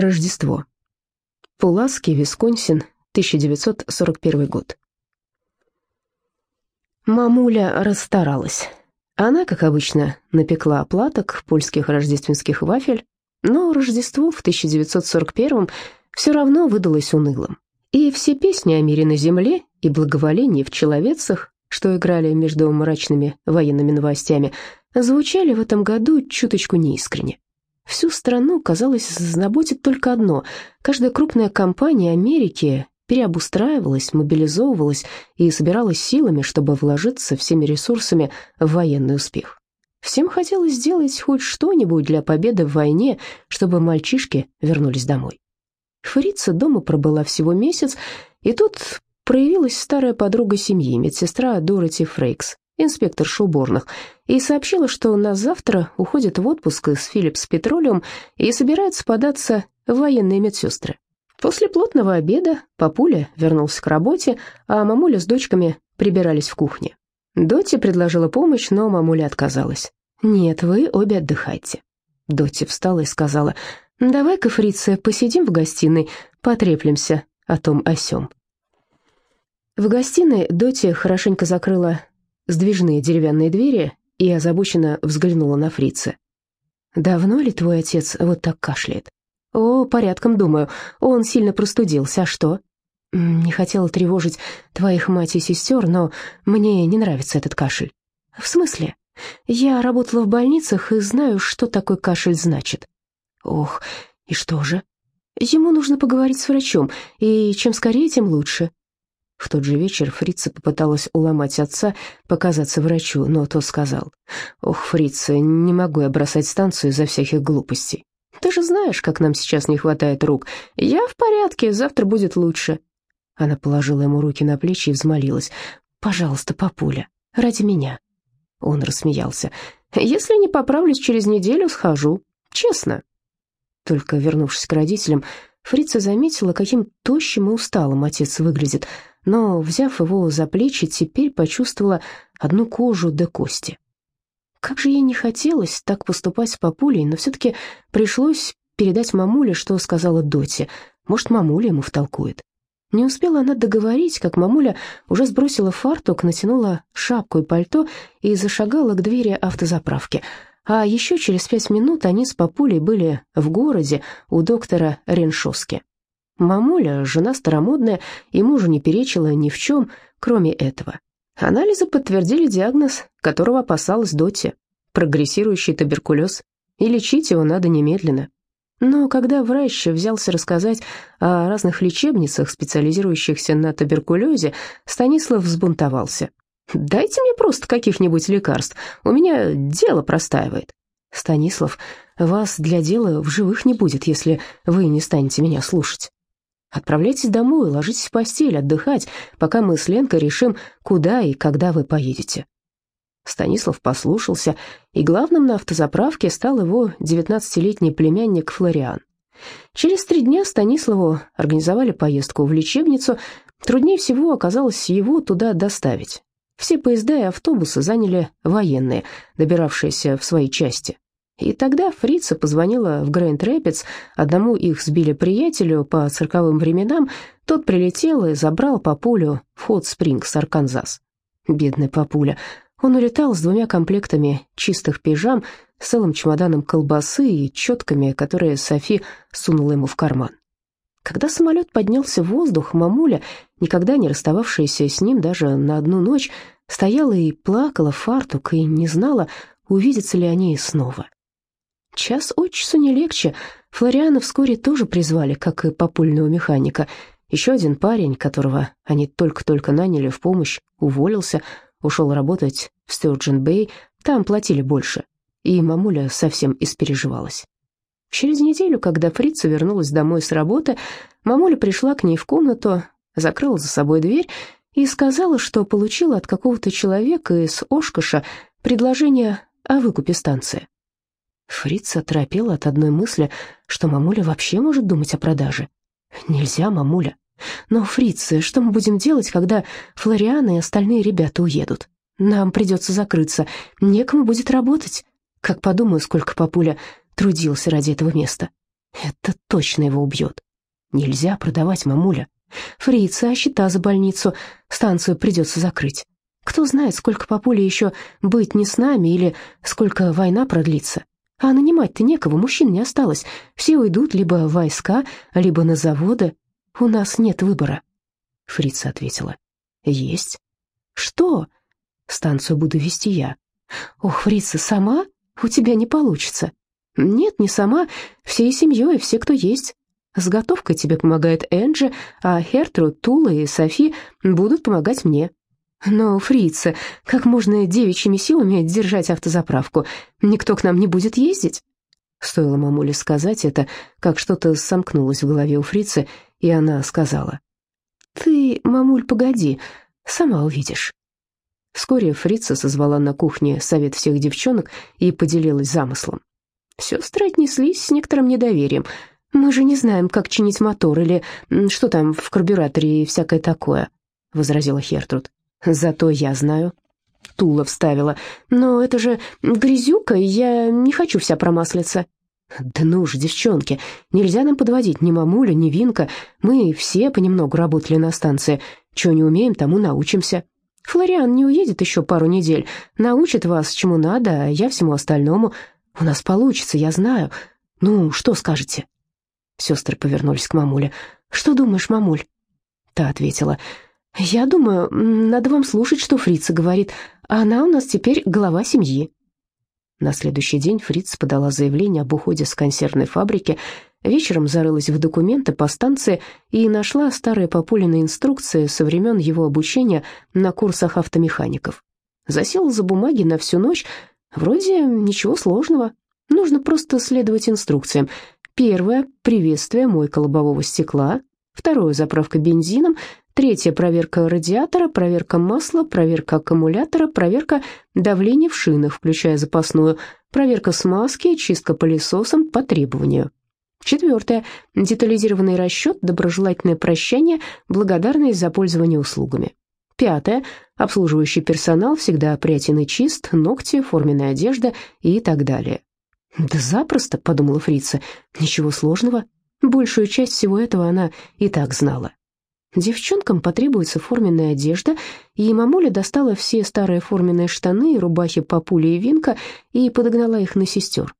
Рождество. Пуласки, Висконсин, 1941 год. Мамуля расстаралась. Она, как обычно, напекла оплаток польских рождественских вафель, но Рождество в 1941 все равно выдалось унылым. И все песни о мире на земле и благоволении в человецах, что играли между мрачными военными новостями, звучали в этом году чуточку неискренне. Всю страну, казалось, заботит только одно. Каждая крупная компания Америки переобустраивалась, мобилизовывалась и собиралась силами, чтобы вложиться всеми ресурсами в военный успех. Всем хотелось сделать хоть что-нибудь для победы в войне, чтобы мальчишки вернулись домой. Фрица дома пробыла всего месяц, и тут проявилась старая подруга семьи, медсестра Дороти Фрейкс, инспектор уборных, и сообщила, что на завтра уходит в отпуск из Philips Petroleum и собирается податься военные медсестры. После плотного обеда папуля вернулся к работе, а мамуля с дочками прибирались в кухне. Доти предложила помощь, но мамуля отказалась. «Нет, вы обе отдыхайте». Доти встала и сказала, «Давай-ка, фрица, посидим в гостиной, потреплемся о том о сём». В гостиной Доти хорошенько закрыла сдвижные деревянные двери и озабоченно взглянула на фрица. «Давно ли твой отец вот так кашляет?» «О, порядком, думаю. Он сильно простудился. А что?» «Не хотела тревожить твоих мать и сестер, но мне не нравится этот кашель». «В смысле?» «Я работала в больницах и знаю, что такой кашель значит». «Ох, и что же?» «Ему нужно поговорить с врачом, и чем скорее, тем лучше. В тот же вечер Фрица попыталась уломать отца показаться врачу, но тот сказал, «Ох, Фрица, не могу я бросать станцию из-за всяких глупостей. Ты же знаешь, как нам сейчас не хватает рук. Я в порядке, завтра будет лучше». Она положила ему руки на плечи и взмолилась, «Пожалуйста, папуля, ради меня». Он рассмеялся, «Если не поправлюсь через неделю, схожу. Честно». Только вернувшись к родителям, Фрица заметила, каким тощим и усталым отец выглядит, но, взяв его за плечи, теперь почувствовала одну кожу до кости. Как же ей не хотелось так поступать с папулей, но все-таки пришлось передать мамуле, что сказала Доте. Может, мамуля ему втолкует. Не успела она договорить, как мамуля уже сбросила фартук, натянула шапку и пальто и зашагала к двери автозаправки. А еще через пять минут они с папулей были в городе у доктора Реншоски. Мамуля, жена старомодная, и мужу не перечила ни в чем, кроме этого. Анализы подтвердили диагноз, которого опасалась Доти – прогрессирующий туберкулез, и лечить его надо немедленно. Но когда врач взялся рассказать о разных лечебницах, специализирующихся на туберкулезе, Станислав взбунтовался. «Дайте мне просто каких-нибудь лекарств, у меня дело простаивает». «Станислав, вас для дела в живых не будет, если вы не станете меня слушать». Отправляйтесь домой, ложитесь в постель, отдыхать, пока мы с Ленкой решим, куда и когда вы поедете». Станислав послушался, и главным на автозаправке стал его девятнадцатилетний племянник Флориан. Через три дня Станиславу организовали поездку в лечебницу. Труднее всего оказалось его туда доставить. Все поезда и автобусы заняли военные, добиравшиеся в свои части. И тогда фрица позвонила в Грэнд Рэпидс, одному их сбили приятелю по цирковым временам, тот прилетел и забрал папулю в Хот Спрингс, Арканзас. Бедный папуля. Он улетал с двумя комплектами чистых пижам, целым чемоданом колбасы и четками, которые Софи сунула ему в карман. Когда самолет поднялся в воздух, мамуля, никогда не расстававшаяся с ним даже на одну ночь, стояла и плакала фартук и не знала, увидятся ли они снова. Час от часу не легче. Флориана вскоре тоже призвали, как и попульного механика. Еще один парень, которого они только-только наняли в помощь, уволился, ушел работать в Стёрджен-Бэй, там платили больше. И мамуля совсем испереживалась. Через неделю, когда Фрица вернулась домой с работы, мамуля пришла к ней в комнату, закрыла за собой дверь и сказала, что получила от какого-то человека из Ошкаша предложение о выкупе станции. Фрица оторопела от одной мысли, что мамуля вообще может думать о продаже. Нельзя, мамуля. Но, Фриц, что мы будем делать, когда Флориан и остальные ребята уедут? Нам придется закрыться, некому будет работать. Как подумаю, сколько папуля трудился ради этого места. Это точно его убьет. Нельзя продавать, мамуля. Фрица, счета за больницу, станцию придется закрыть. Кто знает, сколько папуля еще быть не с нами или сколько война продлится. А нанимать-то некого, мужчин не осталось. Все уйдут либо в войска, либо на заводы. У нас нет выбора. Фрица ответила. Есть. Что? Станцию буду вести я. Ох, Фрица, сама? У тебя не получится. Нет, не сама, всей семьей, все, кто есть. С готовкой тебе помогает Энджи, а Хертруд, Тула и Софи будут помогать мне. Но, фрица, как можно девичьими силами держать автозаправку? Никто к нам не будет ездить?» Стоило мамуле сказать это, как что-то сомкнулось в голове у фрицы, и она сказала. «Ты, мамуль, погоди, сама увидишь». Вскоре фрица созвала на кухне совет всех девчонок и поделилась замыслом. Сестры отнеслись с некоторым недоверием. «Мы же не знаем, как чинить мотор или что там в карбюраторе и всякое такое», — возразила Хертруд. Зато я знаю. Тула вставила. Но это же грязюка, я не хочу вся промаслиться. Да ну же, девчонки, нельзя нам подводить ни мамуля, ни Винка. Мы все понемногу работали на станции. Чего не умеем, тому научимся. Флориан не уедет еще пару недель. Научит вас, чему надо, а я всему остальному. У нас получится, я знаю. Ну, что скажете?» Сестры повернулись к мамуле. «Что думаешь, мамуль?» Та ответила. «Я думаю, надо вам слушать, что Фрица говорит. Она у нас теперь глава семьи». На следующий день Фриц подала заявление об уходе с консервной фабрики, вечером зарылась в документы по станции и нашла старые Папулины инструкции со времен его обучения на курсах автомехаников. Засела за бумаги на всю ночь. Вроде ничего сложного. Нужно просто следовать инструкциям. Первое — приветствие мойка лобового стекла. Второе — заправка бензином. Третья проверка радиатора, проверка масла, проверка аккумулятора, проверка давления в шинах, включая запасную, проверка смазки, чистка пылесосом по требованию. Четвертое. Детализированный расчет, доброжелательное прощание, благодарность за пользование услугами. Пятое. Обслуживающий персонал всегда опрятен и чист, ногти, форменная одежда и так далее. «Да запросто», — подумала фрица, — «ничего сложного». Большую часть всего этого она и так знала. Девчонкам потребуется форменная одежда, и мамуля достала все старые форменные штаны и рубахи Папули и Винка и подогнала их на сестер.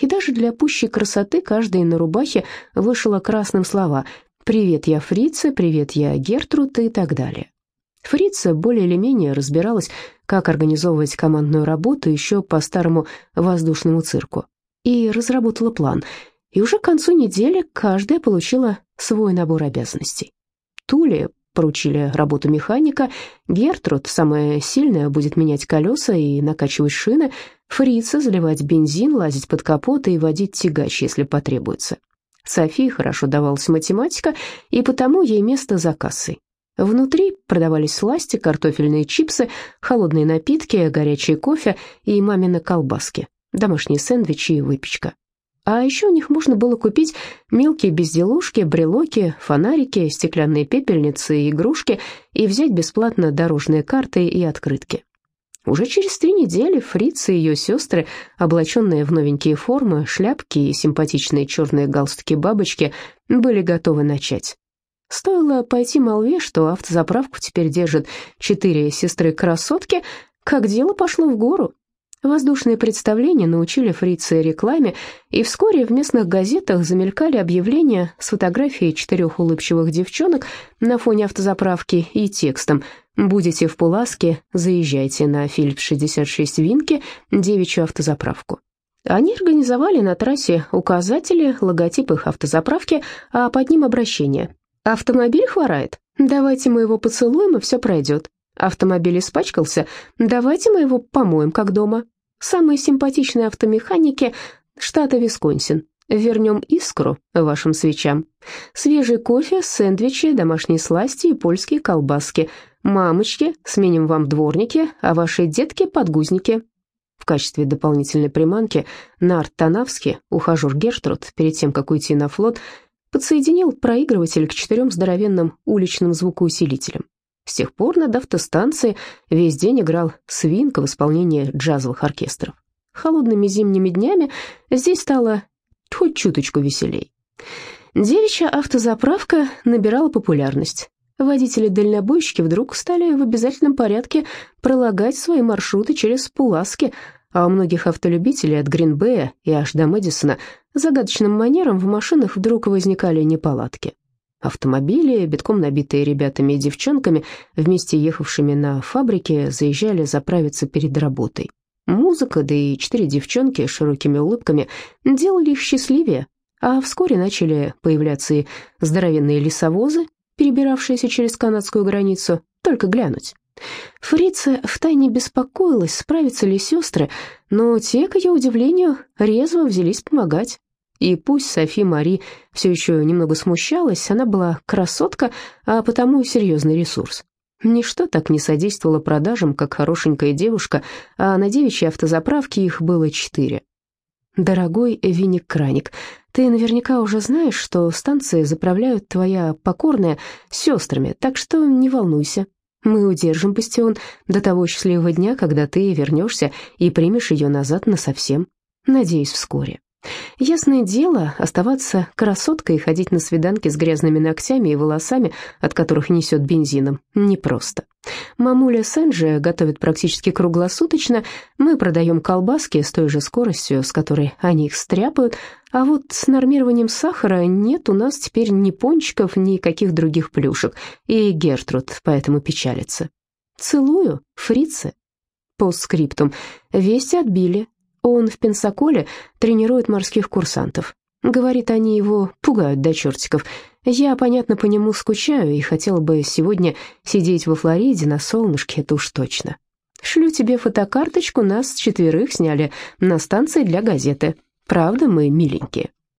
И даже для пущей красоты каждая на рубахе вышила красным слова «Привет, я Фрица», «Привет, я Гертруд» и так далее. Фрица более или менее разбиралась, как организовывать командную работу еще по старому воздушному цирку, и разработала план. И уже к концу недели каждая получила свой набор обязанностей. Туле поручили работу механика, Гертруд, самая сильная, будет менять колеса и накачивать шины, Фрица заливать бензин, лазить под капот и водить тягач, если потребуется. Софии хорошо давалась математика, и потому ей место за кассой. Внутри продавались сласти, картофельные чипсы, холодные напитки, горячий кофе и мамины колбаски, домашние сэндвичи и выпечка. А еще у них можно было купить мелкие безделушки, брелоки, фонарики, стеклянные пепельницы и игрушки и взять бесплатно дорожные карты и открытки. Уже через три недели Фриц и ее сестры, облаченные в новенькие формы, шляпки и симпатичные черные галстуки-бабочки, были готовы начать. Стоило пойти молве, что автозаправку теперь держат четыре сестры-красотки, как дело пошло в гору. Воздушные представления научили фрицы рекламе, и вскоре в местных газетах замелькали объявления с фотографией четырех улыбчивых девчонок на фоне автозаправки и текстом «Будете в Пуласке, заезжайте на Филипп-66 Винки, девичью автозаправку». Они организовали на трассе указатели, логотип их автозаправки, а под ним обращение. «Автомобиль хворает? Давайте мы его поцелуем, и все пройдет. Автомобиль испачкался? Давайте мы его помоем, как дома самые симпатичные автомеханики штата Висконсин. Вернем искру вашим свечам. Свежий кофе, сэндвичи, домашние сласти и польские колбаски. Мамочки, сменим вам дворники, а ваши детки — подгузники. В качестве дополнительной приманки Нарт Танавский, ухажер Герштруд, перед тем, как уйти на флот, подсоединил проигрыватель к четырем здоровенным уличным звукоусилителям. С тех пор над автостанцией весь день играл свинка в исполнении джазовых оркестров. Холодными зимними днями здесь стало хоть чуточку веселей. Девичья автозаправка набирала популярность. Водители-дальнобойщики вдруг стали в обязательном порядке пролагать свои маршруты через Пуласки, а у многих автолюбителей от Гринбея и аж до Мэдисона загадочным манером в машинах вдруг возникали неполадки. Автомобили, битком набитые ребятами и девчонками, вместе ехавшими на фабрике, заезжали заправиться перед работой. Музыка, да и четыре девчонки с широкими улыбками делали их счастливее, а вскоре начали появляться и здоровенные лесовозы, перебиравшиеся через канадскую границу, только глянуть. Фрица втайне беспокоилась, справятся ли сестры, но те, к ее удивлению, резво взялись помогать. И пусть Софи Мари все еще немного смущалась, она была красотка, а потому серьезный ресурс. Ничто так не содействовало продажам, как хорошенькая девушка, а на девичьей автозаправке их было четыре. «Дорогой Винник Краник, ты наверняка уже знаешь, что станции заправляют твоя покорная сестрами, так что не волнуйся. Мы удержим бастион до того счастливого дня, когда ты вернешься и примешь ее назад насовсем. Надеюсь, вскоре. Ясное дело, оставаться красоткой и ходить на свиданки с грязными ногтями и волосами, от которых несет бензином, непросто. Мамуля Сэнджи готовит практически круглосуточно, мы продаем колбаски с той же скоростью, с которой они их стряпают, а вот с нормированием сахара нет у нас теперь ни пончиков, ни каких других плюшек, и Гертруд поэтому печалится. Целую, фрицы. Постскриптум. Вести отбили. Он в Пенсаколе тренирует морских курсантов. Говорит, они его пугают до чертиков. Я, понятно, по нему скучаю и хотела бы сегодня сидеть во Флориде на солнышке, это уж точно. Шлю тебе фотокарточку, нас четверых сняли на станции для газеты. Правда, мы миленькие.